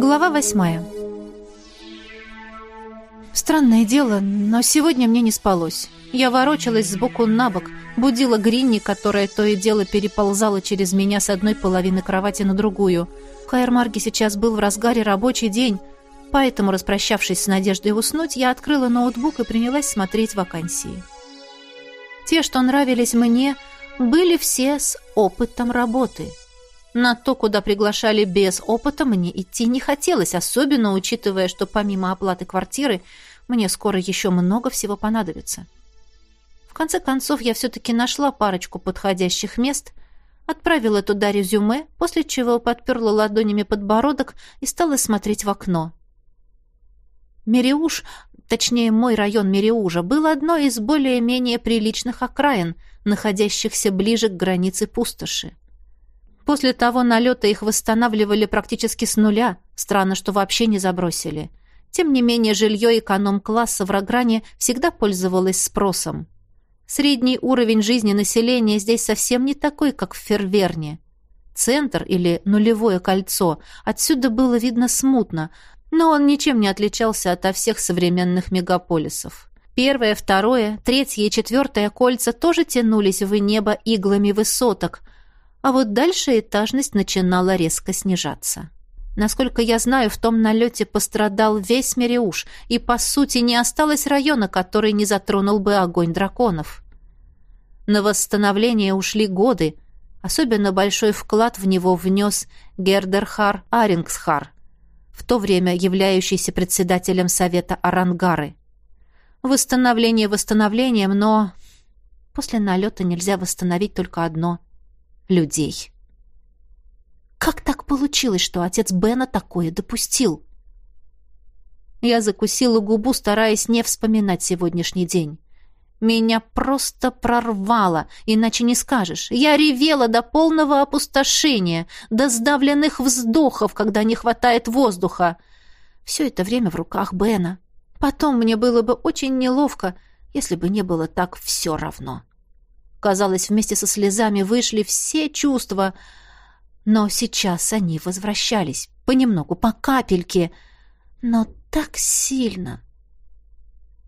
Глава восьмая. Странное дело, но сегодня мне не спалось. Я ворочалась сбоку на бок, будила Гринни, которая то и дело переползала через меня с одной половины кровати на другую. В Хайермарге сейчас был в разгаре рабочий день, поэтому, распрощавшись с надеждой уснуть, я открыла ноутбук и принялась смотреть вакансии. Те, что нравились мне, были все с опытом работы – на то, куда приглашали без опыта, мне идти не хотелось, особенно учитывая, что помимо оплаты квартиры мне скоро еще много всего понадобится. В конце концов, я все-таки нашла парочку подходящих мест, отправила туда резюме, после чего подперла ладонями подбородок и стала смотреть в окно. Мериуш, точнее мой район Мериужа, был одной из более-менее приличных окраин, находящихся ближе к границе пустоши. После того налета их восстанавливали практически с нуля. Странно, что вообще не забросили. Тем не менее, жилье эконом-класса в Рогране всегда пользовалось спросом. Средний уровень жизни населения здесь совсем не такой, как в Ферверне. Центр или нулевое кольцо отсюда было видно смутно, но он ничем не отличался от всех современных мегаполисов. Первое, второе, третье и четвертое кольца тоже тянулись в небо иглами высоток – а вот дальше этажность начинала резко снижаться. Насколько я знаю, в том налете пострадал весь Мериуш, и, по сути, не осталось района, который не затронул бы огонь драконов. На восстановление ушли годы, особенно большой вклад в него внес Гердерхар Арингсхар, в то время являющийся председателем Совета Арангары. Восстановление восстановлением, но после налета нельзя восстановить только одно — людей. Как так получилось, что отец Бена такое допустил? Я закусила губу, стараясь не вспоминать сегодняшний день. Меня просто прорвало, иначе не скажешь. Я ревела до полного опустошения, до сдавленных вздохов, когда не хватает воздуха. Все это время в руках Бена. Потом мне было бы очень неловко, если бы не было так все равно. Казалось, вместе со слезами вышли все чувства, но сейчас они возвращались, понемногу, по капельке, но так сильно.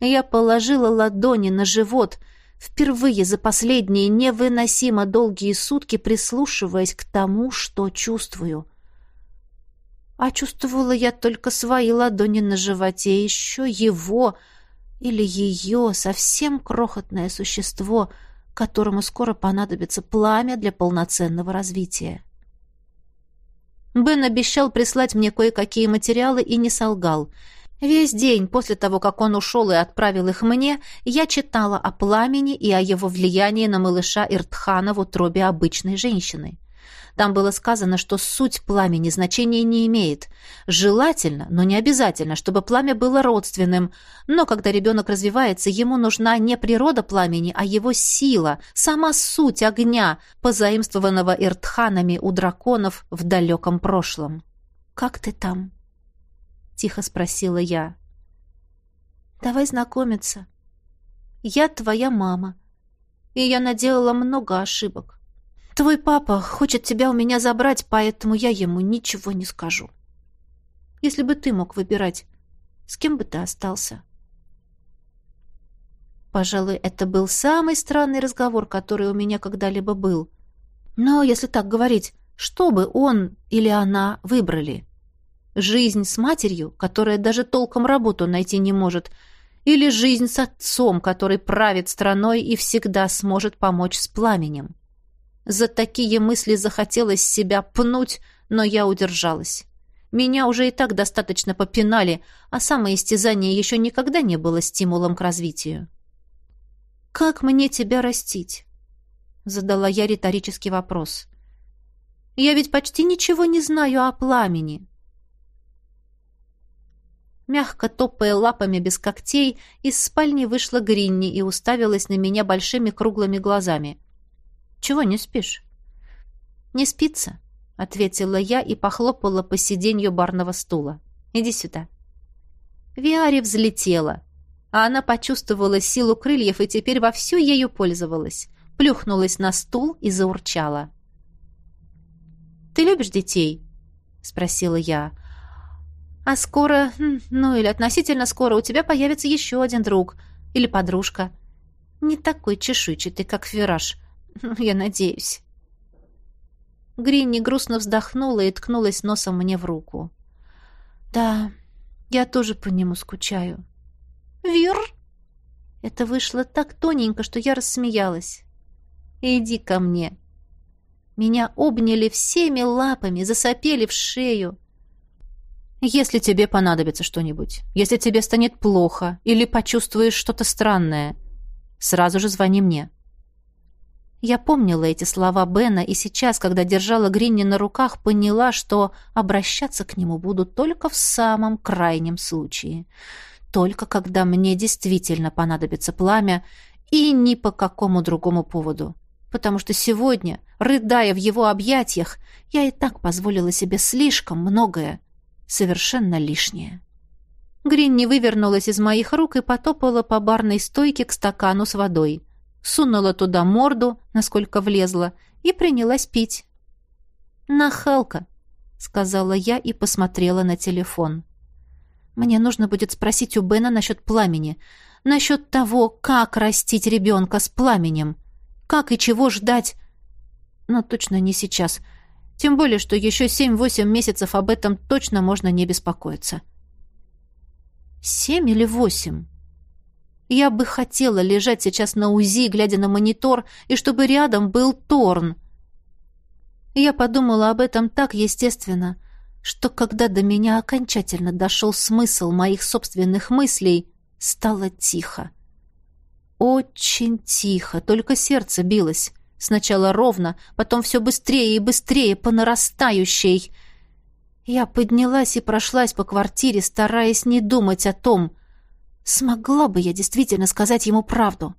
Я положила ладони на живот, впервые за последние невыносимо долгие сутки прислушиваясь к тому, что чувствую. А чувствовала я только свои ладони на животе, еще его или ее совсем крохотное существо — которому скоро понадобится пламя для полноценного развития. Бен обещал прислать мне кое-какие материалы и не солгал. Весь день после того, как он ушел и отправил их мне, я читала о пламени и о его влиянии на малыша Иртхана в утробе обычной женщины. Там было сказано, что суть пламени значения не имеет. Желательно, но не обязательно, чтобы пламя было родственным. Но когда ребенок развивается, ему нужна не природа пламени, а его сила, сама суть огня, позаимствованного иртханами у драконов в далеком прошлом. «Как ты там?» — тихо спросила я. «Давай знакомиться. Я твоя мама, и я наделала много ошибок. Твой папа хочет тебя у меня забрать, поэтому я ему ничего не скажу. Если бы ты мог выбирать, с кем бы ты остался? Пожалуй, это был самый странный разговор, который у меня когда-либо был. Но, если так говорить, что бы он или она выбрали? Жизнь с матерью, которая даже толком работу найти не может, или жизнь с отцом, который правит страной и всегда сможет помочь с пламенем? За такие мысли захотелось себя пнуть, но я удержалась. Меня уже и так достаточно попинали, а самоистязание еще никогда не было стимулом к развитию. «Как мне тебя растить?» — задала я риторический вопрос. «Я ведь почти ничего не знаю о пламени». Мягко топая лапами без когтей, из спальни вышла Гринни и уставилась на меня большими круглыми глазами. Чего не спишь? Не спится, ответила я и похлопала по сиденью барного стула. Иди сюда. Виари взлетела, а она почувствовала силу крыльев и теперь вовсю ею пользовалась. Плюхнулась на стул и заурчала. «Ты любишь детей?» — спросила я. А скоро, ну или относительно скоро, у тебя появится еще один друг или подружка. Не такой чешуйчатый, как Фираж. Я надеюсь. Гринни грустно вздохнула и ткнулась носом мне в руку. «Да, я тоже по нему скучаю». «Вир?» Это вышло так тоненько, что я рассмеялась. «Иди ко мне». Меня обняли всеми лапами, засопели в шею. «Если тебе понадобится что-нибудь, если тебе станет плохо или почувствуешь что-то странное, сразу же звони мне». Я помнила эти слова Бена, и сейчас, когда держала Гринни на руках, поняла, что обращаться к нему буду только в самом крайнем случае. Только когда мне действительно понадобится пламя, и ни по какому другому поводу. Потому что сегодня, рыдая в его объятиях, я и так позволила себе слишком многое, совершенно лишнее. Гринни вывернулась из моих рук и потопала по барной стойке к стакану с водой сунула туда морду, насколько влезла, и принялась пить. «Нахалка», — сказала я и посмотрела на телефон. «Мне нужно будет спросить у Бена насчет пламени, насчет того, как растить ребенка с пламенем, как и чего ждать, но точно не сейчас». Тем более, что еще семь-восемь месяцев об этом точно можно не беспокоиться. Семь или восемь? Я бы хотела лежать сейчас на УЗИ, глядя на монитор, и чтобы рядом был Торн. Я подумала об этом так естественно, что когда до меня окончательно дошел смысл моих собственных мыслей, стало тихо. Очень тихо, только сердце билось. Сначала ровно, потом все быстрее и быстрее, по нарастающей. Я поднялась и прошлась по квартире, стараясь не думать о том, Смогла бы я действительно сказать ему правду?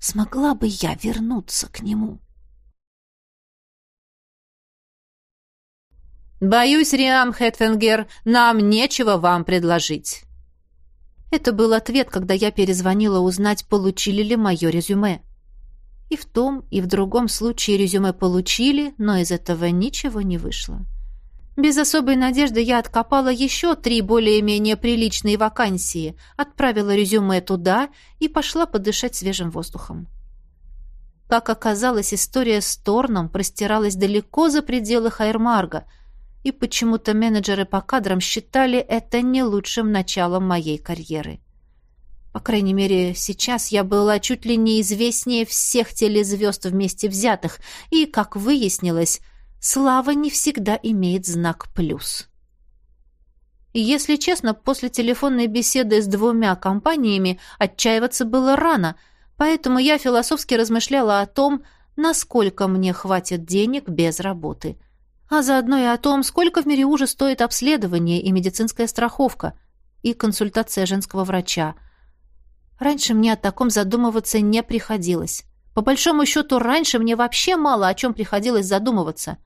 Смогла бы я вернуться к нему? «Боюсь, Риам Хэтфенгер, нам нечего вам предложить». Это был ответ, когда я перезвонила узнать, получили ли мое резюме. И в том, и в другом случае резюме получили, но из этого ничего не вышло. Без особой надежды я откопала еще три более-менее приличные вакансии, отправила резюме туда и пошла подышать свежим воздухом. Как оказалось, история с Торном простиралась далеко за пределы Хайрмарга, и почему-то менеджеры по кадрам считали это не лучшим началом моей карьеры. По крайней мере, сейчас я была чуть ли не известнее всех телезвезд вместе взятых, и, как выяснилось, слава не всегда имеет знак «плюс». если честно, после телефонной беседы с двумя компаниями отчаиваться было рано, поэтому я философски размышляла о том, насколько мне хватит денег без работы, а заодно и о том, сколько в мире уже стоит обследование и медицинская страховка, и консультация женского врача. Раньше мне о таком задумываться не приходилось. По большому счету, раньше мне вообще мало о чем приходилось задумываться.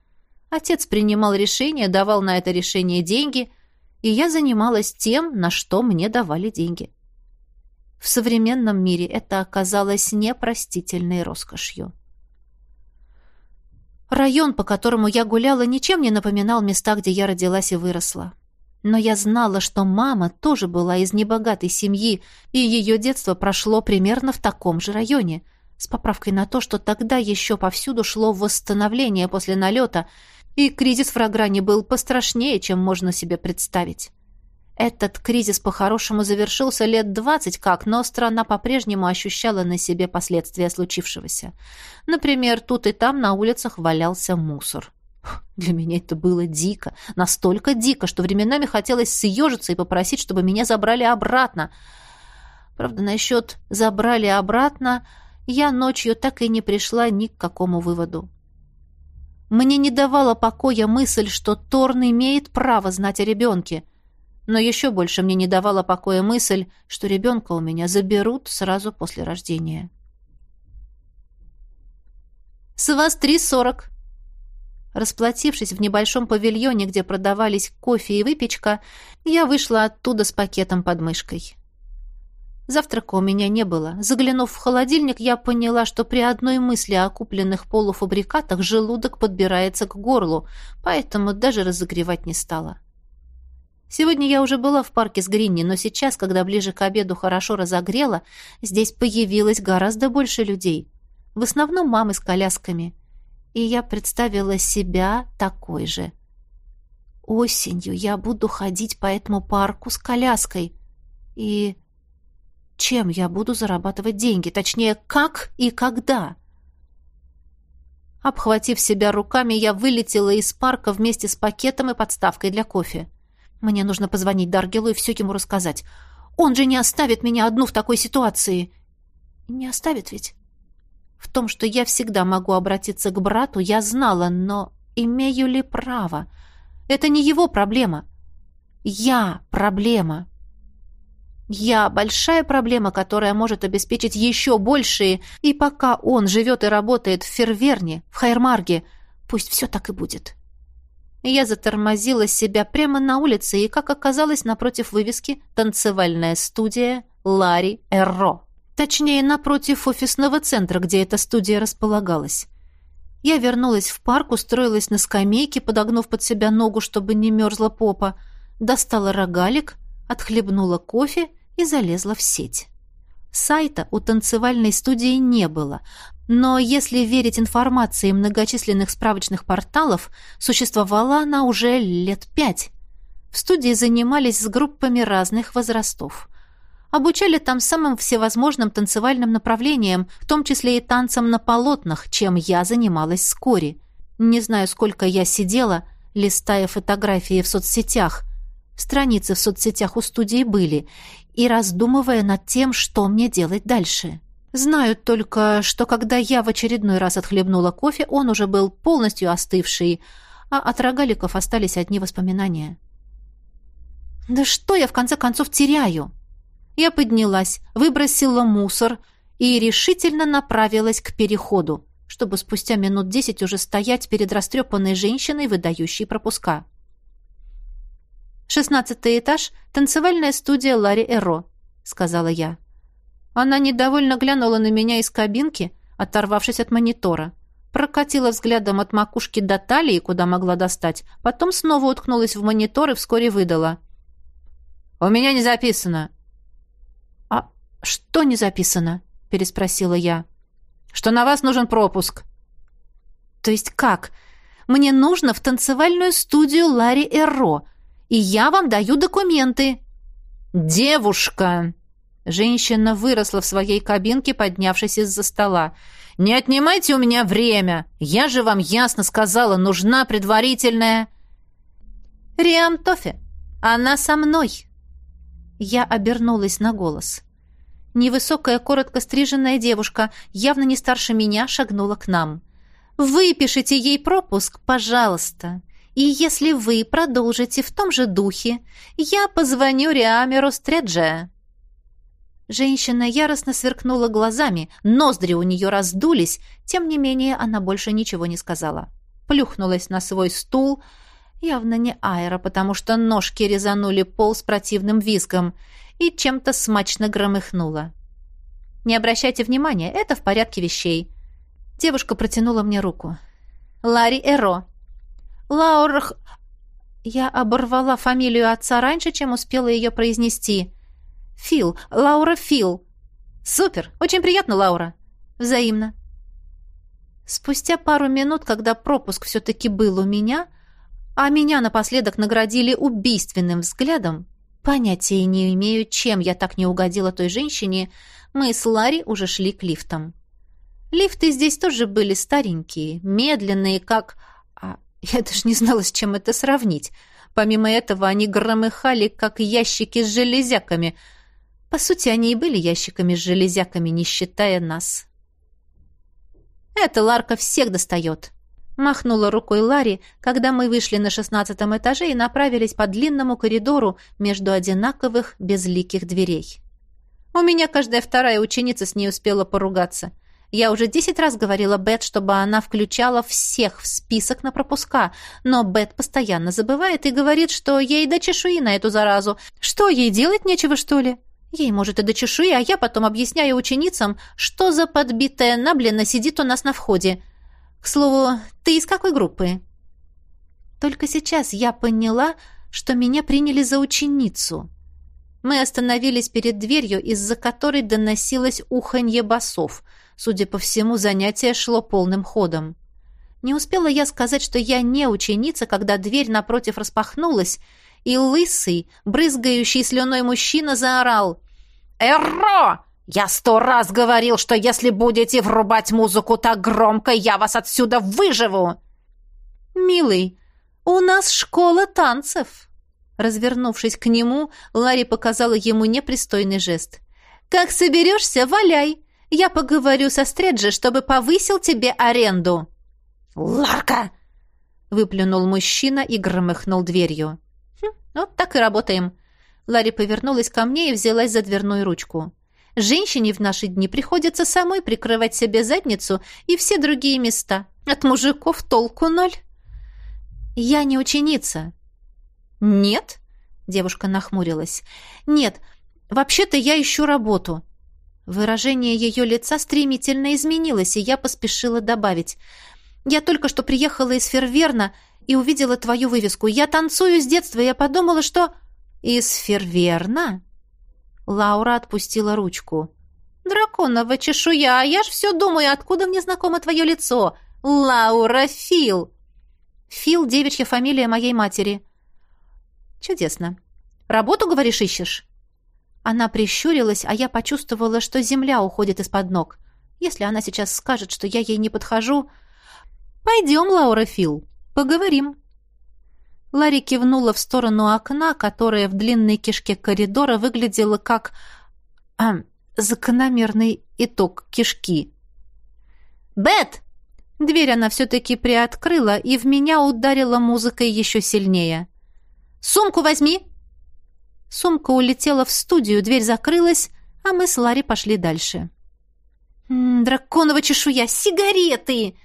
Отец принимал решения, давал на это решение деньги, и я занималась тем, на что мне давали деньги. В современном мире это оказалось непростительной роскошью. Район, по которому я гуляла, ничем не напоминал места, где я родилась и выросла. Но я знала, что мама тоже была из небогатой семьи, и ее детство прошло примерно в таком же районе, с поправкой на то, что тогда еще повсюду шло восстановление после налета, и кризис в Рогране был пострашнее, чем можно себе представить. Этот кризис по-хорошему завершился лет двадцать как, но страна по-прежнему ощущала на себе последствия случившегося. Например, тут и там на улицах валялся мусор. Для меня это было дико, настолько дико, что временами хотелось съежиться и попросить, чтобы меня забрали обратно. Правда, насчет «забрали обратно» я ночью так и не пришла ни к какому выводу. Мне не давала покоя мысль, что Торн имеет право знать о ребенке. Но еще больше мне не давала покоя мысль, что ребенка у меня заберут сразу после рождения. «С вас три сорок!» Расплатившись в небольшом павильоне, где продавались кофе и выпечка, я вышла оттуда с пакетом под мышкой. Завтрака у меня не было. Заглянув в холодильник, я поняла, что при одной мысли о купленных полуфабрикатах желудок подбирается к горлу, поэтому даже разогревать не стала. Сегодня я уже была в парке с Гринни, но сейчас, когда ближе к обеду хорошо разогрело, здесь появилось гораздо больше людей. В основном мамы с колясками. И я представила себя такой же. Осенью я буду ходить по этому парку с коляской. И чем я буду зарабатывать деньги? Точнее, как и когда? Обхватив себя руками, я вылетела из парка вместе с пакетом и подставкой для кофе. Мне нужно позвонить Даргелу и все ему рассказать. Он же не оставит меня одну в такой ситуации. Не оставит ведь? В том, что я всегда могу обратиться к брату, я знала, но имею ли право? Это не его проблема. Я проблема. Я большая проблема, которая может обеспечить еще большие, и пока он живет и работает в Ферверне, в Хайермарге, пусть все так и будет. Я затормозила себя прямо на улице и, как оказалось, напротив вывески «Танцевальная студия Ларри Эрро». Точнее, напротив офисного центра, где эта студия располагалась. Я вернулась в парк, устроилась на скамейке, подогнув под себя ногу, чтобы не мерзла попа, достала рогалик, отхлебнула кофе и залезла в сеть. Сайта у танцевальной студии не было, но если верить информации многочисленных справочных порталов, существовала она уже лет пять. В студии занимались с группами разных возрастов. Обучали там самым всевозможным танцевальным направлениям, в том числе и танцам на полотнах, чем я занималась вскоре. Не знаю, сколько я сидела, листая фотографии в соцсетях. Страницы в соцсетях у студии были, и раздумывая над тем, что мне делать дальше. Знаю только, что когда я в очередной раз отхлебнула кофе, он уже был полностью остывший, а от рогаликов остались одни воспоминания. «Да что я, в конце концов, теряю?» Я поднялась, выбросила мусор и решительно направилась к переходу, чтобы спустя минут десять уже стоять перед растрепанной женщиной, выдающей пропуска. «Шестнадцатый этаж, танцевальная студия Ларри Эро», — сказала я. Она недовольно глянула на меня из кабинки, оторвавшись от монитора. Прокатила взглядом от макушки до талии, куда могла достать, потом снова уткнулась в монитор и вскоре выдала. «У меня не записано». «А что не записано?» — переспросила я. «Что на вас нужен пропуск». «То есть как? Мне нужно в танцевальную студию Ларри Эрро, и я вам даю документы». «Девушка!» Женщина выросла в своей кабинке, поднявшись из-за стола. «Не отнимайте у меня время! Я же вам ясно сказала, нужна предварительная...» «Риам Тофе, она со мной!» Я обернулась на голос. Невысокая, коротко стриженная девушка, явно не старше меня, шагнула к нам. «Выпишите ей пропуск, пожалуйста. И если вы продолжите в том же духе, я позвоню Риамеру Стреджа». Женщина яростно сверкнула глазами, ноздри у нее раздулись, тем не менее она больше ничего не сказала. Плюхнулась на свой стул, явно не Айра, потому что ножки резанули пол с противным визгом, и чем-то смачно громыхнула. «Не обращайте внимания, это в порядке вещей». Девушка протянула мне руку. «Ларри Эро, Лаурх... Я оборвала фамилию отца раньше, чем успела ее произнести. Фил. Лаура Фил. Супер. Очень приятно, Лаура. Взаимно. Спустя пару минут, когда пропуск все-таки был у меня, а меня напоследок наградили убийственным взглядом, понятия не имею, чем я так не угодила той женщине, мы с Ларри уже шли к лифтам. Лифты здесь тоже были старенькие, медленные, как... Я даже не знала, с чем это сравнить. Помимо этого, они громыхали, как ящики с железяками. По сути, они и были ящиками с железяками, не считая нас. «Это Ларка всех достает», — махнула рукой Ларри, когда мы вышли на шестнадцатом этаже и направились по длинному коридору между одинаковых безликих дверей. У меня каждая вторая ученица с ней успела поругаться. Я уже десять раз говорила Бет, чтобы она включала всех в список на пропуска, но Бет постоянно забывает и говорит, что ей до чешуи на эту заразу. Что, ей делать нечего, что ли? Ей, может, и до чешуи, а я потом объясняю ученицам, что за подбитая наблина сидит у нас на входе. К слову, ты из какой группы? Только сейчас я поняла, что меня приняли за ученицу. Мы остановились перед дверью, из-за которой доносилось уханье басов. Судя по всему, занятие шло полным ходом. Не успела я сказать, что я не ученица, когда дверь напротив распахнулась, и лысый, брызгающий слюной мужчина заорал. «Эро! Я сто раз говорил, что если будете врубать музыку так громко, я вас отсюда выживу!» «Милый, у нас школа танцев!» Развернувшись к нему, Ларри показала ему непристойный жест. «Как соберешься, валяй! Я поговорю со Стреджи, чтобы повысил тебе аренду!» «Ларка!» — выплюнул мужчина и громыхнул дверью. Хм, «Вот так и работаем». Ларри повернулась ко мне и взялась за дверную ручку. «Женщине в наши дни приходится самой прикрывать себе задницу и все другие места. От мужиков толку ноль». «Я не ученица». «Нет?» — девушка нахмурилась. «Нет, вообще-то я ищу работу». Выражение ее лица стремительно изменилось, и я поспешила добавить. «Я только что приехала из Ферверна и увидела твою вывеску. Я танцую с детства, и я подумала, что...» «Из Ферверна?» Лаура отпустила ручку. «Драконова чешуя, а я ж все думаю, откуда мне знакомо твое лицо? Лаура Фил!» «Фил — девичья фамилия моей матери». «Чудесно. Работу, говоришь, ищешь?» Она прищурилась, а я почувствовала, что земля уходит из-под ног. Если она сейчас скажет, что я ей не подхожу... «Пойдем, Лаура Фил, поговорим». Ларри кивнула в сторону окна, которое в длинной кишке коридора выглядело как... А, закономерный итог кишки. «Бет!» Дверь она все-таки приоткрыла, и в меня ударила музыкой еще сильнее. «Сумку возьми!» Сумка улетела в студию, дверь закрылась, а мы с Ларри пошли дальше. «М -м, «Драконова чешуя! Сигареты!»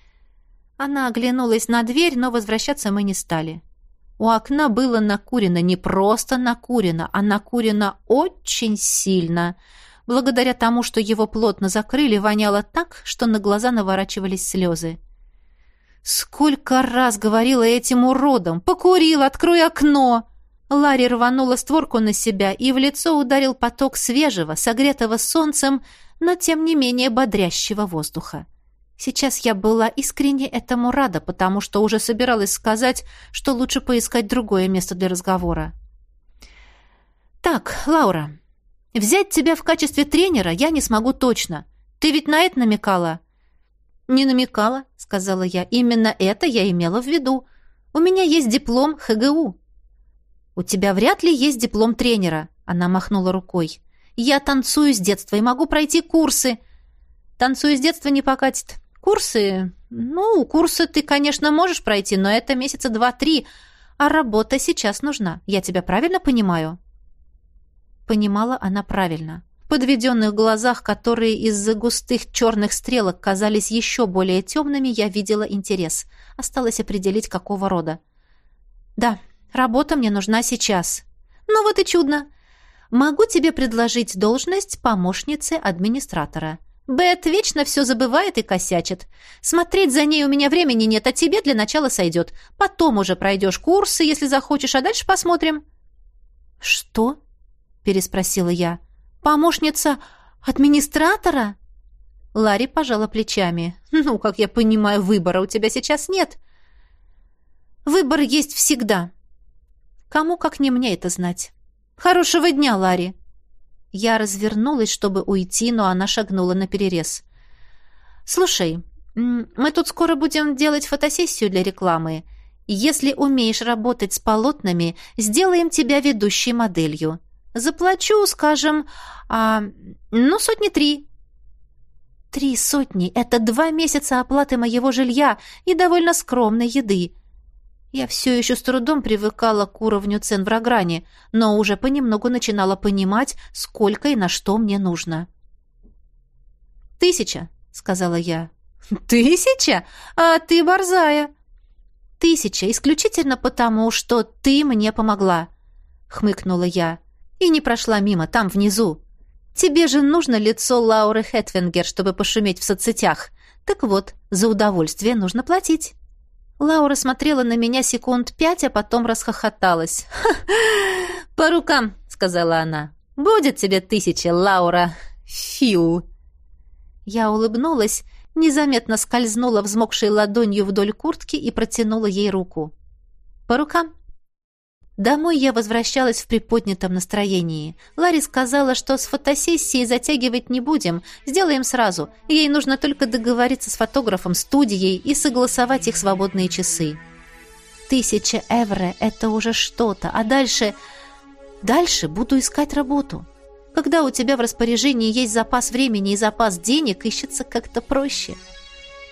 Она оглянулась на дверь, но возвращаться мы не стали. У окна было накурено не просто накурено, а накурено очень сильно. Благодаря тому, что его плотно закрыли, воняло так, что на глаза наворачивались слезы. Сколько раз говорила этим уродам! Покурил, открой окно! Ларри рванула створку на себя, и в лицо ударил поток свежего, согретого солнцем, но тем не менее бодрящего воздуха. Сейчас я была искренне этому рада, потому что уже собиралась сказать, что лучше поискать другое место для разговора. «Так, Лаура, взять тебя в качестве тренера я не смогу точно. Ты ведь на это намекала?» «Не намекала», — сказала я. «Именно это я имела в виду. У меня есть диплом ХГУ». «У тебя вряд ли есть диплом тренера», — она махнула рукой. «Я танцую с детства и могу пройти курсы». «Танцую с детства не покатит. Курсы? Ну, курсы ты, конечно, можешь пройти, но это месяца два-три, а работа сейчас нужна. Я тебя правильно понимаю?» Понимала она правильно. Подведенных глазах, которые из-за густых черных стрелок казались еще более темными, я видела интерес. Осталось определить, какого рода. «Да, работа мне нужна сейчас». «Ну вот и чудно. Могу тебе предложить должность помощницы администратора. Бет вечно все забывает и косячит. Смотреть за ней у меня времени нет, а тебе для начала сойдет. Потом уже пройдешь курсы, если захочешь, а дальше посмотрим». «Что?» — переспросила я. «Помощница администратора?» Ларри пожала плечами. «Ну, как я понимаю, выбора у тебя сейчас нет». «Выбор есть всегда. Кому, как не мне, это знать. Хорошего дня, Ларри!» Я развернулась, чтобы уйти, но она шагнула на перерез. «Слушай, мы тут скоро будем делать фотосессию для рекламы. Если умеешь работать с полотнами, сделаем тебя ведущей моделью. Заплачу, скажем, а, ну, сотни три». «Три сотни — это два месяца оплаты моего жилья и довольно скромной еды. Я все еще с трудом привыкала к уровню цен в Рогране, но уже понемногу начинала понимать, сколько и на что мне нужно. «Тысяча», — сказала я. «Тысяча? А ты борзая!» «Тысяча исключительно потому, что ты мне помогла», — хмыкнула я. «И не прошла мимо, там, внизу. Тебе же нужно лицо Лауры Хэтвингер, чтобы пошуметь в соцсетях. Так вот, за удовольствие нужно платить». Лаура смотрела на меня секунд пять, а потом расхохоталась. «По рукам», — сказала она. «Будет тебе тысяча, Лаура. Фил». Я улыбнулась, незаметно скользнула взмокшей ладонью вдоль куртки и протянула ей руку. «По рукам». Домой я возвращалась в приподнятом настроении. Ларри сказала, что с фотосессией затягивать не будем, сделаем сразу. Ей нужно только договориться с фотографом, студией и согласовать их свободные часы. Тысяча евро — это уже что-то, а дальше... Дальше буду искать работу. Когда у тебя в распоряжении есть запас времени и запас денег, ищется как-то проще.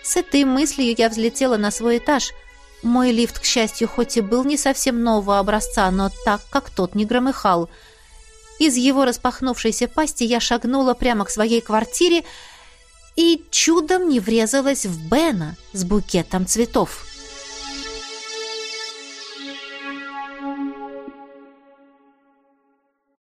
С этой мыслью я взлетела на свой этаж — мой лифт, к счастью, хоть и был не совсем нового образца, но так, как тот не громыхал. Из его распахнувшейся пасти я шагнула прямо к своей квартире и чудом не врезалась в Бена с букетом цветов.